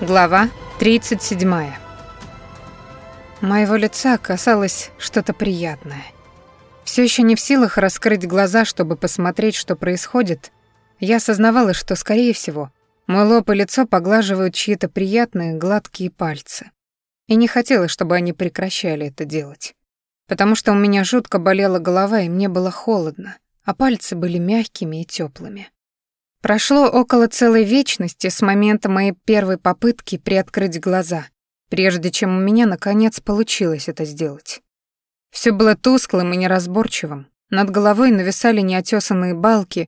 Глава 37. Моего лица касалось что-то приятное. Все еще не в силах раскрыть глаза, чтобы посмотреть, что происходит, я осознавала, что, скорее всего, мой лоб и лицо поглаживают чьи-то приятные гладкие пальцы. И не хотела, чтобы они прекращали это делать. Потому что у меня жутко болела голова, и мне было холодно, а пальцы были мягкими и теплыми. Прошло около целой вечности с момента моей первой попытки приоткрыть глаза, прежде чем у меня наконец получилось это сделать. Все было тусклым и неразборчивым. Над головой нависали неотесанные балки.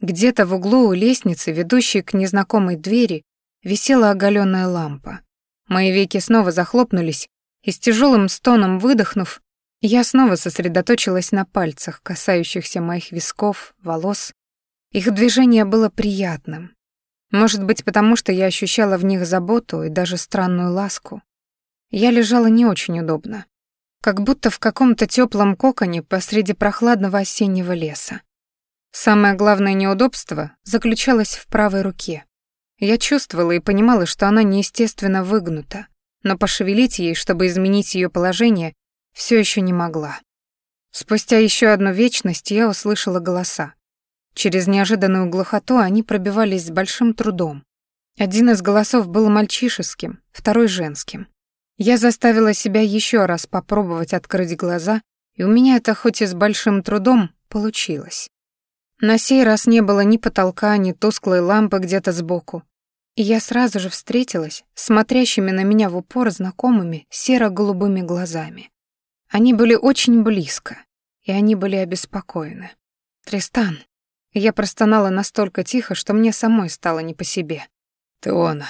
Где-то в углу у лестницы, ведущей к незнакомой двери, висела оголенная лампа. Мои веки снова захлопнулись, и с тяжелым стоном выдохнув, я снова сосредоточилась на пальцах, касающихся моих висков, волос их движение было приятным. Может быть, потому что я ощущала в них заботу и даже странную ласку. Я лежала не очень удобно, как будто в каком-то теплом коконе посреди прохладного осеннего леса. Самое главное неудобство заключалось в правой руке. Я чувствовала и понимала, что она неестественно выгнута, но пошевелить ей, чтобы изменить ее положение, все еще не могла. Спустя еще одну вечность я услышала голоса. Через неожиданную глухоту они пробивались с большим трудом. Один из голосов был мальчишеским, второй — женским. Я заставила себя еще раз попробовать открыть глаза, и у меня это хоть и с большим трудом получилось. На сей раз не было ни потолка, ни тусклой лампы где-то сбоку. И я сразу же встретилась смотрящими на меня в упор знакомыми серо-голубыми глазами. Они были очень близко, и они были обеспокоены. «Тристан», я простонала настолько тихо, что мне самой стало не по себе. «Ты она».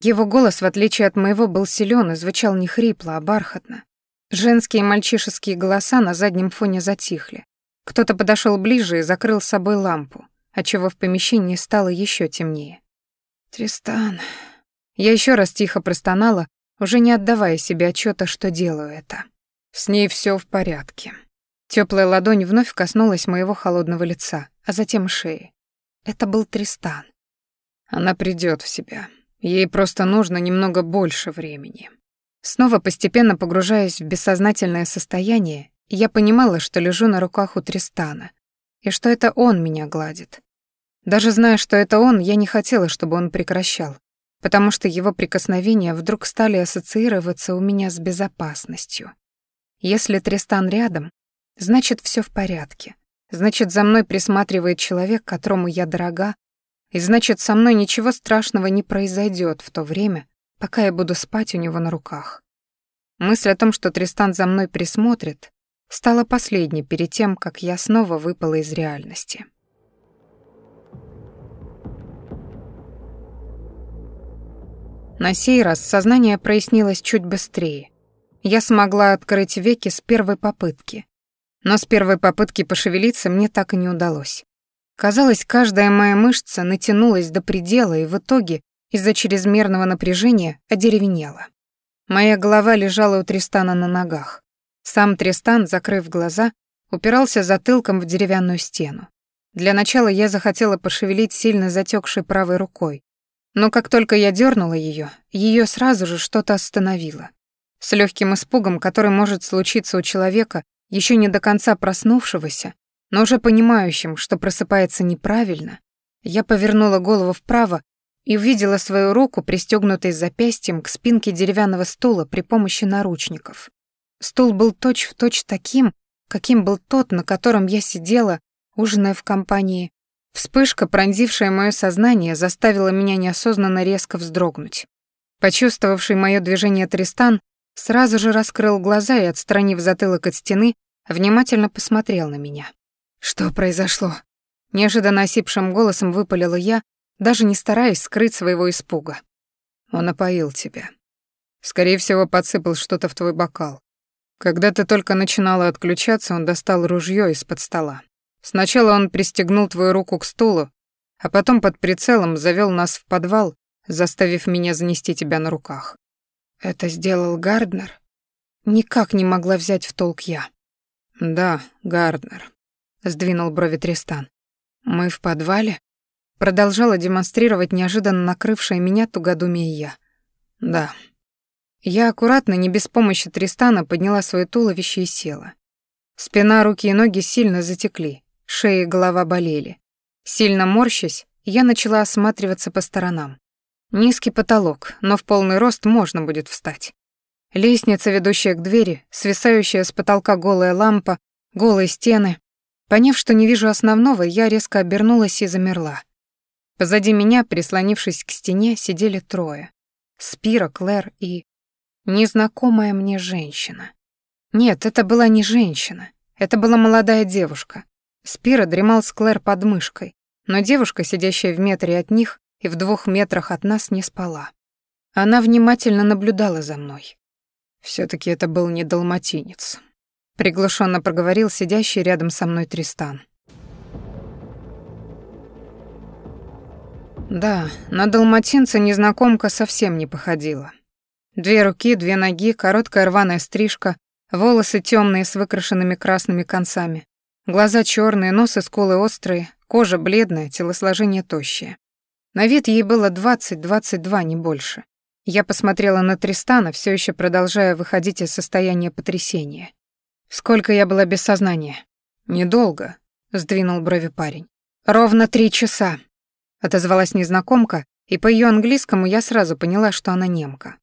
Его голос, в отличие от моего, был силен и звучал не хрипло, а бархатно. Женские и мальчишеские голоса на заднем фоне затихли. Кто-то подошел ближе и закрыл с собой лампу, отчего в помещении стало еще темнее. «Тристан...» Я еще раз тихо простонала, уже не отдавая себе отчета, что делаю это. С ней все в порядке. Теплая ладонь вновь коснулась моего холодного лица, а затем шеи. Это был Тристан. Она придет в себя. Ей просто нужно немного больше времени. Снова постепенно погружаясь в бессознательное состояние, я понимала, что лежу на руках у Тристана, и что это он меня гладит. Даже зная, что это он, я не хотела, чтобы он прекращал, потому что его прикосновения вдруг стали ассоциироваться у меня с безопасностью. Если Тристан рядом, Значит, все в порядке. Значит, за мной присматривает человек, которому я дорога, и значит, со мной ничего страшного не произойдет в то время, пока я буду спать у него на руках. Мысль о том, что Тристан за мной присмотрит, стала последней перед тем, как я снова выпала из реальности. На сей раз сознание прояснилось чуть быстрее. Я смогла открыть веки с первой попытки, но с первой попытки пошевелиться мне так и не удалось. Казалось, каждая моя мышца натянулась до предела и в итоге из-за чрезмерного напряжения одеревенела. Моя голова лежала у Тристана на ногах. Сам Тристан, закрыв глаза, упирался затылком в деревянную стену. Для начала я захотела пошевелить сильно затекшей правой рукой, но как только я дернула ее, ее сразу же что-то остановило. С легким испугом, который может случиться у человека, еще не до конца проснувшегося, но уже понимающим, что просыпается неправильно, я повернула голову вправо и увидела свою руку, пристегнутой запястьем к спинке деревянного стула при помощи наручников. Стул был точь-в-точь точь таким, каким был тот, на котором я сидела, ужиная в компании. Вспышка, пронзившая мое сознание, заставила меня неосознанно резко вздрогнуть. Почувствовавший мое движение Тристан сразу же раскрыл глаза и, отстранив затылок от стены, внимательно посмотрел на меня. «Что произошло?» Неожиданно осипшим голосом выпалила я, даже не стараясь скрыть своего испуга. «Он опоил тебя. Скорее всего, подсыпал что-то в твой бокал. Когда ты только начинала отключаться, он достал ружье из-под стола. Сначала он пристегнул твою руку к стулу, а потом под прицелом завел нас в подвал, заставив меня занести тебя на руках. Это сделал Гарднер? Никак не могла взять в толк я. Да, Гарднер, сдвинул брови Тристан. Мы в подвале? Продолжала демонстрировать неожиданно накрывшее меня тугодумие я. Да. Я аккуратно, не без помощи Тристана, подняла свое туловище и села. Спина, руки и ноги сильно затекли, шея и голова болели. Сильно морщась, я начала осматриваться по сторонам. Низкий потолок, но в полный рост можно будет встать. Лестница, ведущая к двери, свисающая с потолка голая лампа, голые стены. Поняв, что не вижу основного, я резко обернулась и замерла. Позади меня, прислонившись к стене, сидели трое. Спира, Клэр и... Незнакомая мне женщина. Нет, это была не женщина. Это была молодая девушка. Спира дремал с Клэр под мышкой, но девушка, сидящая в метре от них и в двух метрах от нас, не спала. Она внимательно наблюдала за мной. Все таки это был не далматинец», — приглушенно проговорил сидящий рядом со мной Тристан. Да, на далматинца незнакомка совсем не походила. Две руки, две ноги, короткая рваная стрижка, волосы темные с выкрашенными красными концами, глаза черные, нос и скулы острые, кожа бледная, телосложение тощее. На вид ей было 20-22, не больше. Я посмотрела на Тристана, все еще продолжая выходить из состояния потрясения. Сколько я была без сознания? Недолго, сдвинул брови парень. Ровно три часа, отозвалась незнакомка, и по ее английскому я сразу поняла, что она немка.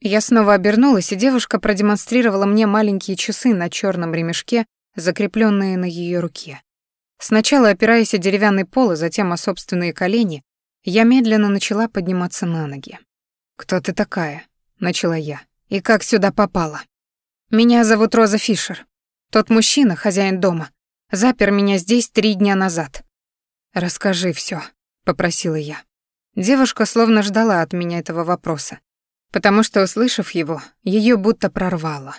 Я снова обернулась, и девушка продемонстрировала мне маленькие часы на черном ремешке, закрепленные на ее руке. Сначала опираясь о деревянный пол, а затем о собственные колени, я медленно начала подниматься на ноги. «Кто ты такая?» — начала я. «И как сюда попала?» «Меня зовут Роза Фишер. Тот мужчина, хозяин дома, запер меня здесь три дня назад». «Расскажи все, попросила я. Девушка словно ждала от меня этого вопроса, потому что, услышав его, ее будто прорвало.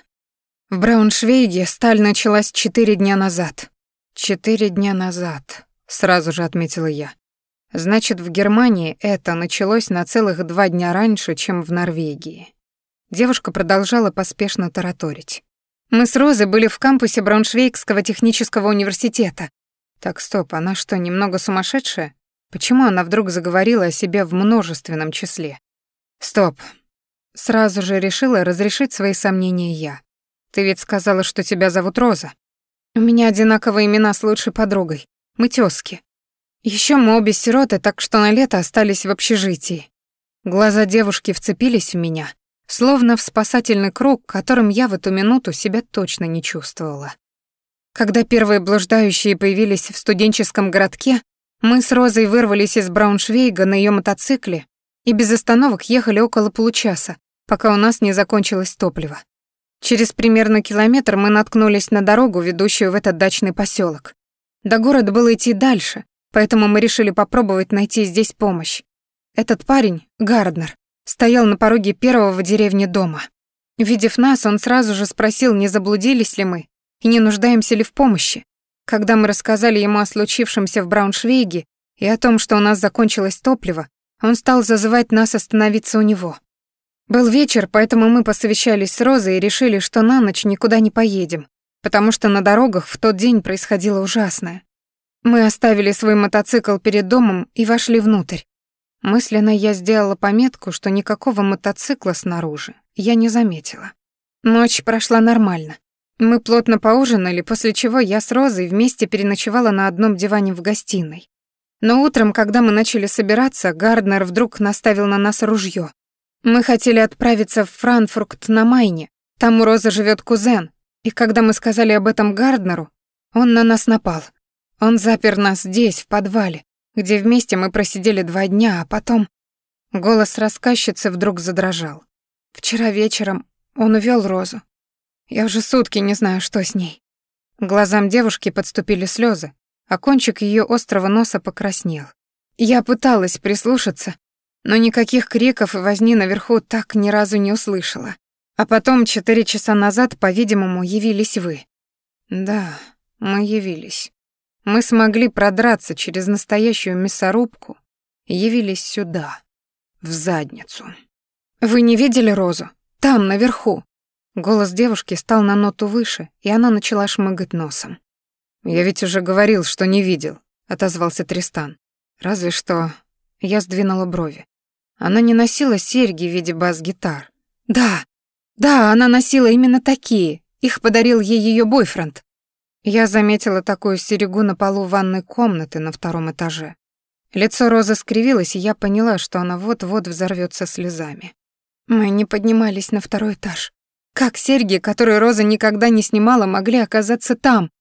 В Брауншвейге сталь началась четыре дня назад. Четыре дня назад, сразу же отметила я. Значит, в Германии это началось на целых два дня раньше, чем в Норвегии. Девушка продолжала поспешно тараторить. Мы с Розой были в кампусе Брауншвейгского технического университета. Так, стоп, она что, немного сумасшедшая? Почему она вдруг заговорила о себе в множественном числе? Стоп, Сразу же решила разрешить свои сомнения я. Ты ведь сказала, что тебя зовут Роза. У меня одинаковые имена с лучшей подругой. Мы тёзки. Ещё мы обе сироты, так что на лето остались в общежитии. Глаза девушки вцепились в меня, словно в спасательный круг, которым я в эту минуту себя точно не чувствовала. Когда первые блуждающие появились в студенческом городке, мы с Розой вырвались из Брауншвейга на её мотоцикле и без остановок ехали около получаса, пока у нас не закончилось топливо. Через примерно километр мы наткнулись на дорогу, ведущую в этот дачный поселок. До города было идти дальше, поэтому мы решили попробовать найти здесь помощь. Этот парень, Гарднер, стоял на пороге первого в деревне дома. Увидев нас, он сразу же спросил, не заблудились ли мы и не нуждаемся ли в помощи. Когда мы рассказали ему о случившемся в Брауншвейге и о том, что у нас закончилось топливо, он стал зазывать нас остановиться у него. Был вечер, поэтому мы посовещались с Розой и решили, что на ночь никуда не поедем, потому что на дорогах в тот день происходило ужасное. Мы оставили свой мотоцикл перед домом и вошли внутрь. Мысленно я сделала пометку, что никакого мотоцикла снаружи я не заметила. Ночь прошла нормально. Мы плотно поужинали, после чего я с Розой вместе переночевала на одном диване в гостиной. Но утром, когда мы начали собираться, Гарднер вдруг наставил на нас ружье. Мы хотели отправиться в Франкфурт на Майне. Там у Розы живет кузен. И когда мы сказали об этом Гарднеру, он на нас напал. Он запер нас здесь, в подвале, где вместе мы просидели два дня, а потом... Голос рассказчицы вдруг задрожал. Вчера вечером он увел Розу. Я уже сутки не знаю, что с ней. глазам девушки подступили слезы, а кончик ее острого носа покраснел. Я пыталась прислушаться, но никаких криков и возни наверху так ни разу не услышала. А потом, четыре часа назад, по-видимому, явились вы. Да, мы явились. Мы смогли продраться через настоящую мясорубку и явились сюда, в задницу. Вы не видели Розу? Там, наверху. Голос девушки стал на ноту выше, и она начала шмыгать носом. «Я ведь уже говорил, что не видел», — отозвался Тристан. «Разве что...» Я сдвинула брови. Она не носила серьги в виде бас-гитар. Да, да, она носила именно такие. Их подарил ей ее бойфренд. Я заметила такую серегу на полу ванной комнаты на втором этаже. Лицо Розы скривилось, и я поняла, что она вот-вот взорвется слезами. Мы не поднимались на второй этаж. Как серьги, которые Роза никогда не снимала, могли оказаться там?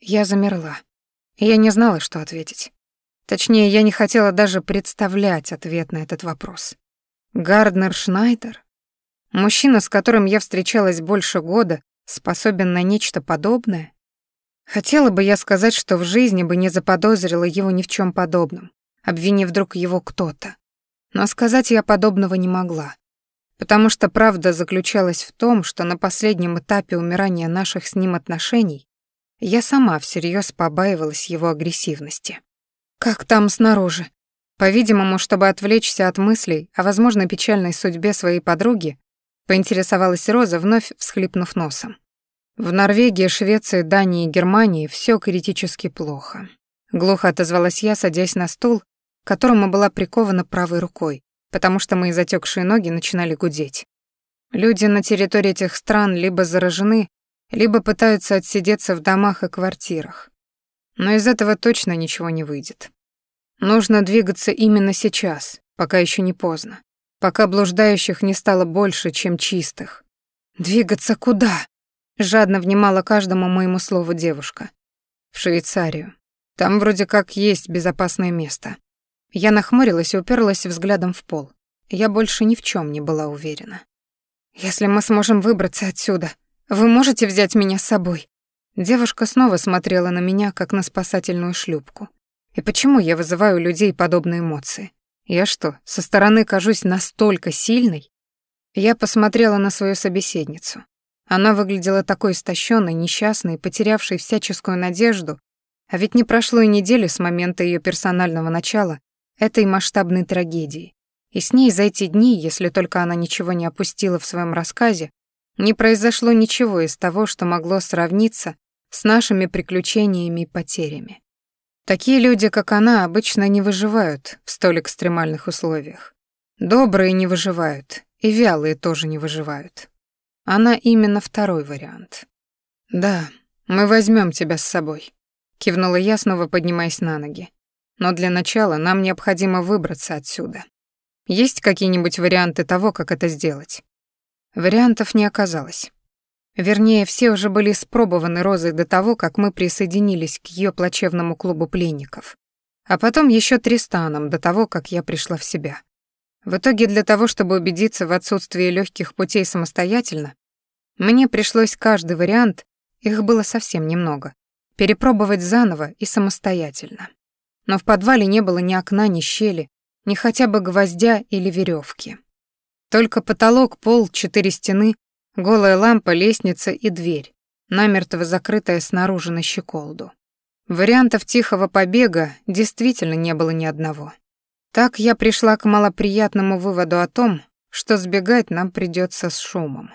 Я замерла. Я не знала, что ответить. Точнее, я не хотела даже представлять ответ на этот вопрос. Гарднер Шнайдер? Мужчина, с которым я встречалась больше года, способен на нечто подобное? Хотела бы я сказать, что в жизни бы не заподозрила его ни в чем подобном, обвинив вдруг его кто-то. Но сказать я подобного не могла, потому что правда заключалась в том, что на последнем этапе умирания наших с ним отношений я сама всерьез побаивалась его агрессивности. Как там снаружи? По-видимому, чтобы отвлечься от мыслей о возможной печальной судьбе своей подруги, поинтересовалась Роза, вновь всхлипнув носом. В Норвегии, Швеции, Дании и Германии все критически плохо. Глухо отозвалась я, садясь на стул, к которому была прикована правой рукой, потому что мои затекшие ноги начинали гудеть. Люди на территории этих стран либо заражены, либо пытаются отсидеться в домах и квартирах. Но из этого точно ничего не выйдет. Нужно двигаться именно сейчас, пока еще не поздно. Пока блуждающих не стало больше, чем чистых. Двигаться куда? Жадно внимала каждому моему слову девушка. В Швейцарию. Там вроде как есть безопасное место. Я нахмурилась и уперлась взглядом в пол. Я больше ни в чем не была уверена. «Если мы сможем выбраться отсюда, вы можете взять меня с собой?» Девушка снова смотрела на меня, как на спасательную шлюпку. И почему я вызываю у людей подобные эмоции? Я что, со стороны кажусь настолько сильной? Я посмотрела на свою собеседницу. Она выглядела такой истощенной, несчастной, потерявшей всяческую надежду, а ведь не прошло и недели с момента ее персонального начала этой масштабной трагедии. И с ней за эти дни, если только она ничего не опустила в своем рассказе, не произошло ничего из того, что могло сравниться с нашими приключениями и потерями. Такие люди, как она, обычно не выживают в столь экстремальных условиях. Добрые не выживают, и вялые тоже не выживают. Она именно второй вариант. «Да, мы возьмем тебя с собой», — кивнула я, снова поднимаясь на ноги. «Но для начала нам необходимо выбраться отсюда. Есть какие-нибудь варианты того, как это сделать?» Вариантов не оказалось. Вернее, все уже были испробованы Розой до того, как мы присоединились к ее плачевному клубу пленников. А потом еще Тристаном до того, как я пришла в себя. В итоге для того, чтобы убедиться в отсутствии легких путей самостоятельно, мне пришлось каждый вариант, их было совсем немного, перепробовать заново и самостоятельно. Но в подвале не было ни окна, ни щели, ни хотя бы гвоздя или веревки. Только потолок, пол, четыре стены, голая лампа, лестница и дверь, намертво закрытая снаружи на щеколду. Вариантов тихого побега действительно не было ни одного. Так я пришла к малоприятному выводу о том, что сбегать нам придется с шумом.